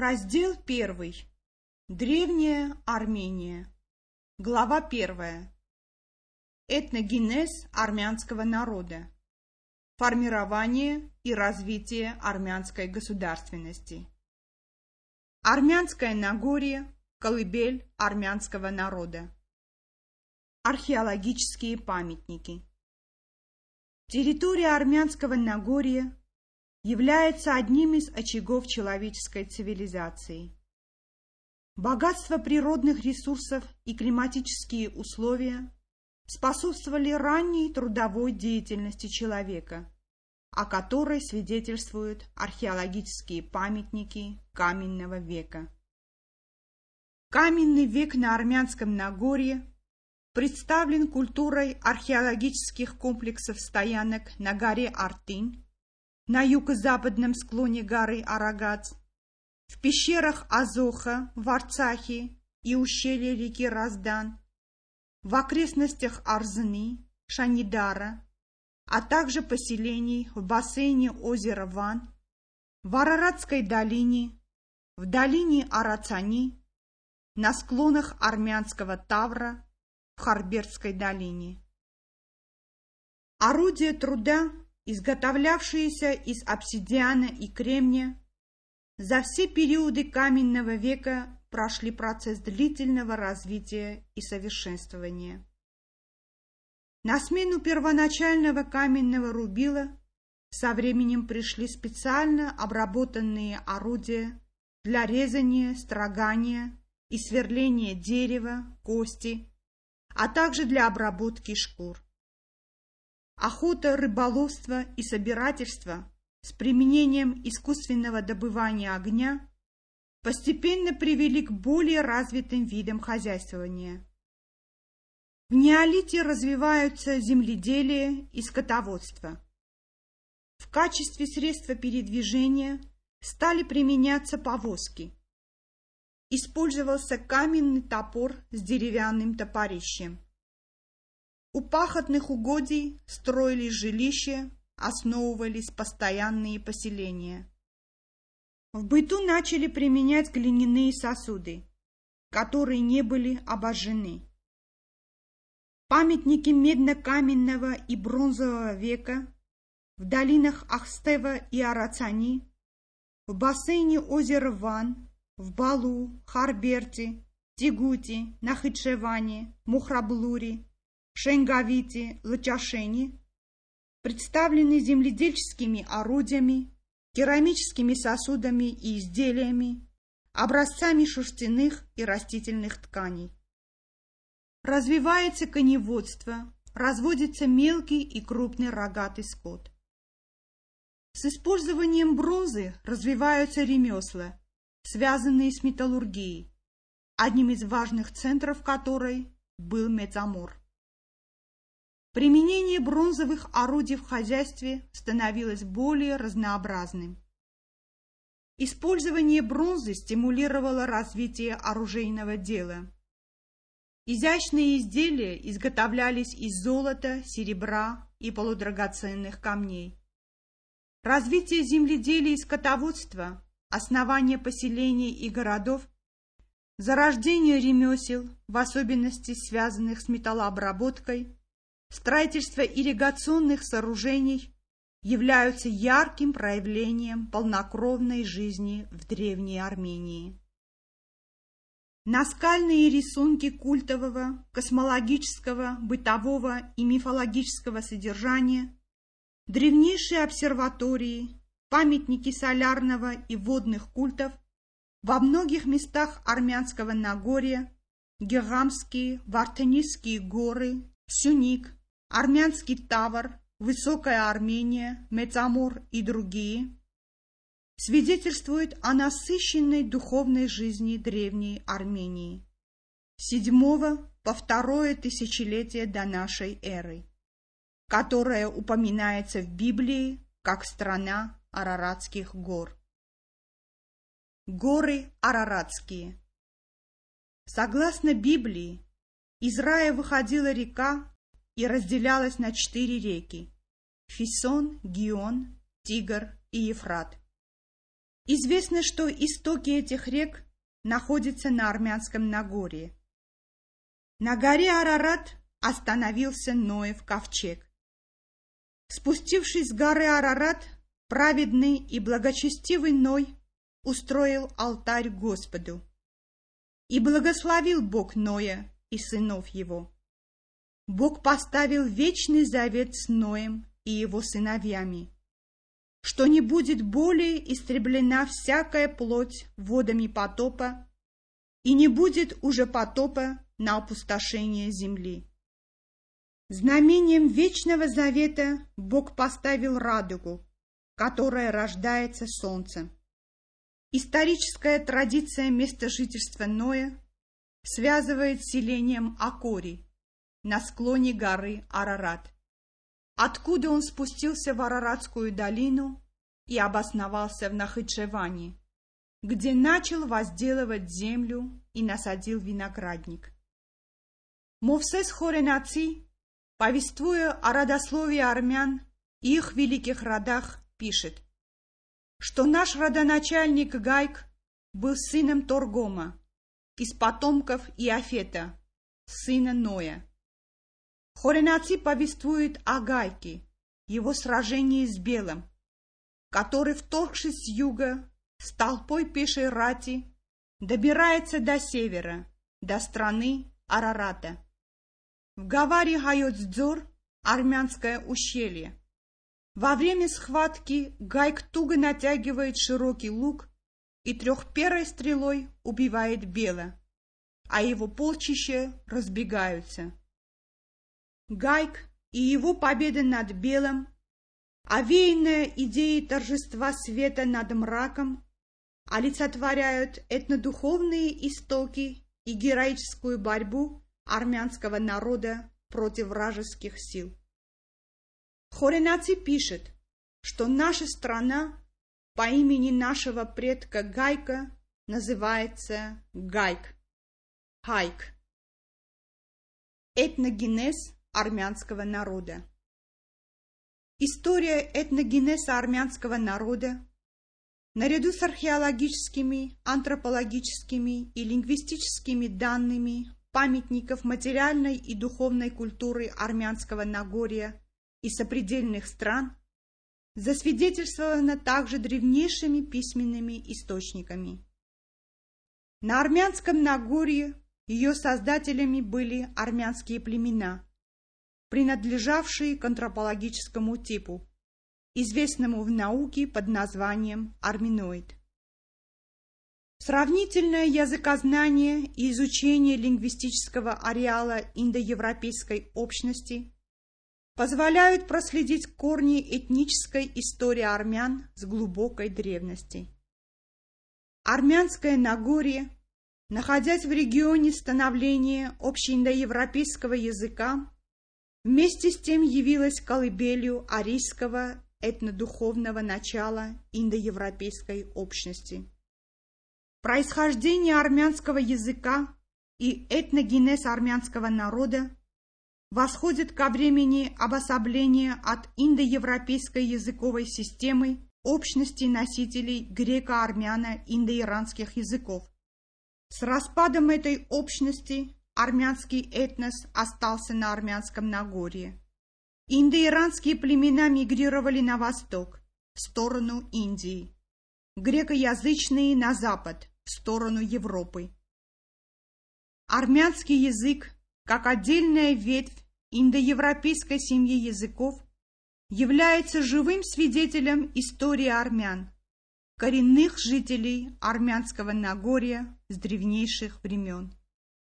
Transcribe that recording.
Раздел первый. Древняя Армения. Глава первая. Этногенез армянского народа. Формирование и развитие армянской государственности. Армянское Нагорье – колыбель армянского народа. Археологические памятники. Территория армянского Нагорья является одним из очагов человеческой цивилизации. Богатство природных ресурсов и климатические условия способствовали ранней трудовой деятельности человека, о которой свидетельствуют археологические памятники каменного века. Каменный век на армянском Нагорье представлен культурой археологических комплексов стоянок на горе Артынь, на юго-западном склоне горы Арагац, в пещерах Азоха в Арцахе и ущелье реки Раздан, в окрестностях Арзны, Шанидара, а также поселений в бассейне озера Ван, в Араратской долине, в долине Арацани, на склонах армянского Тавра, в Харберской долине. Орудия труда изготовлявшиеся из обсидиана и кремния, за все периоды каменного века прошли процесс длительного развития и совершенствования. На смену первоначального каменного рубила со временем пришли специально обработанные орудия для резания, строгания и сверления дерева, кости, а также для обработки шкур. Охота, рыболовство и собирательство с применением искусственного добывания огня постепенно привели к более развитым видам хозяйствования. В неолите развиваются земледелие и скотоводство. В качестве средства передвижения стали применяться повозки. Использовался каменный топор с деревянным топорищем. У пахотных угодий строились жилища, основывались постоянные поселения. В быту начали применять глиняные сосуды, которые не были обожжены. Памятники медно-каменного и бронзового века в долинах Ахстева и Арацани, в бассейне озера Ван, в Балу, Харберте, Тигути, Нахичеване, Мухраблури, Шенгавите, Лачашени представлены земледельческими орудиями, керамическими сосудами и изделиями, образцами шерстяных и растительных тканей. Развивается коневодство, разводится мелкий и крупный рогатый скот. С использованием бронзы развиваются ремесла, связанные с металлургией, одним из важных центров которой был Мецамор. Применение бронзовых орудий в хозяйстве становилось более разнообразным. Использование бронзы стимулировало развитие оружейного дела. Изящные изделия изготовлялись из золота, серебра и полудрагоценных камней. Развитие земледелия и скотоводства, основание поселений и городов, зарождение ремесел, в особенности связанных с металлообработкой, строительство ирригационных сооружений являются ярким проявлением полнокровной жизни в Древней Армении. Наскальные рисунки культового, космологического, бытового и мифологического содержания, древнейшие обсерватории, памятники солярного и водных культов во многих местах армянского Нагорья, Гегамские, Вартенийские горы, Сюник, Армянский Тавр, Высокая Армения, Мецамор и другие свидетельствуют о насыщенной духовной жизни древней Армении седьмого по второе тысячелетие до нашей эры, которая упоминается в Библии как страна Араратских гор. Горы Араратские Согласно Библии, из рая выходила река и разделялась на четыре реки – Фисон, Гион, Тигр и Ефрат. Известно, что истоки этих рек находятся на Армянском Нагорье. На горе Арарат остановился Ноев ковчег. Спустившись с горы Арарат, праведный и благочестивый Ной устроил алтарь Господу. И благословил Бог Ноя и сынов его. Бог поставил вечный завет с Ноем и его сыновьями, что не будет более истреблена всякая плоть водами потопа, и не будет уже потопа на опустошение земли. Знамением вечного завета Бог поставил радугу, которая рождается солнцем. Историческая традиция места жительства Ноя связывает с селением Акори на склоне горы Арарат, откуда он спустился в Араратскую долину и обосновался в Нахичеване, где начал возделывать землю и насадил виноградник. Мовсес Хоренаци повествуя о родословии армян и их великих родах, пишет, что наш родоначальник Гайк был сыном Торгома, из потомков Иофета, сына Ноя. Хоренаци повествует о Гайке, его сражении с Белым, который, вторгшись с юга, с толпой пешей рати, добирается до севера, до страны Арарата. В Гаваре Гайоцдзор армянское ущелье. Во время схватки Гайк туго натягивает широкий лук и трехперой стрелой убивает Бела, а его полчища разбегаются. Гайк и его победа над Белым, овеянная идеей торжества света над мраком, олицетворяют этнодуховные истоки и героическую борьбу армянского народа против вражеских сил. Хоренаци пишет, что наша страна по имени нашего предка Гайка называется Гайк, Хайк. Этногенез армянского народа. История этногенеза армянского народа наряду с археологическими, антропологическими и лингвистическими данными памятников материальной и духовной культуры армянского Нагорья и сопредельных стран засвидетельствовано также древнейшими письменными источниками. На армянском Нагорье ее создателями были армянские племена, принадлежавшие к антропологическому типу, известному в науке под названием арминоид. Сравнительное языкознание и изучение лингвистического ареала индоевропейской общности позволяют проследить корни этнической истории армян с глубокой древности. Армянское Нагорье, находясь в регионе становления общеиндоевропейского языка, вместе с тем явилось колыбелью арийского этнодуховного начала индоевропейской общности. Происхождение армянского языка и этногенез армянского народа восходит ко времени обособления от индоевропейской языковой системы общности носителей греко-армяно-индоиранских языков. С распадом этой общности армянский этнос остался на армянском Нагорье. Индоиранские племена мигрировали на восток, в сторону Индии. Грекоязычные на запад, в сторону Европы. Армянский язык, как отдельная ветвь индоевропейской семьи языков, является живым свидетелем истории армян, коренных жителей армянского Нагорья с древнейших времен.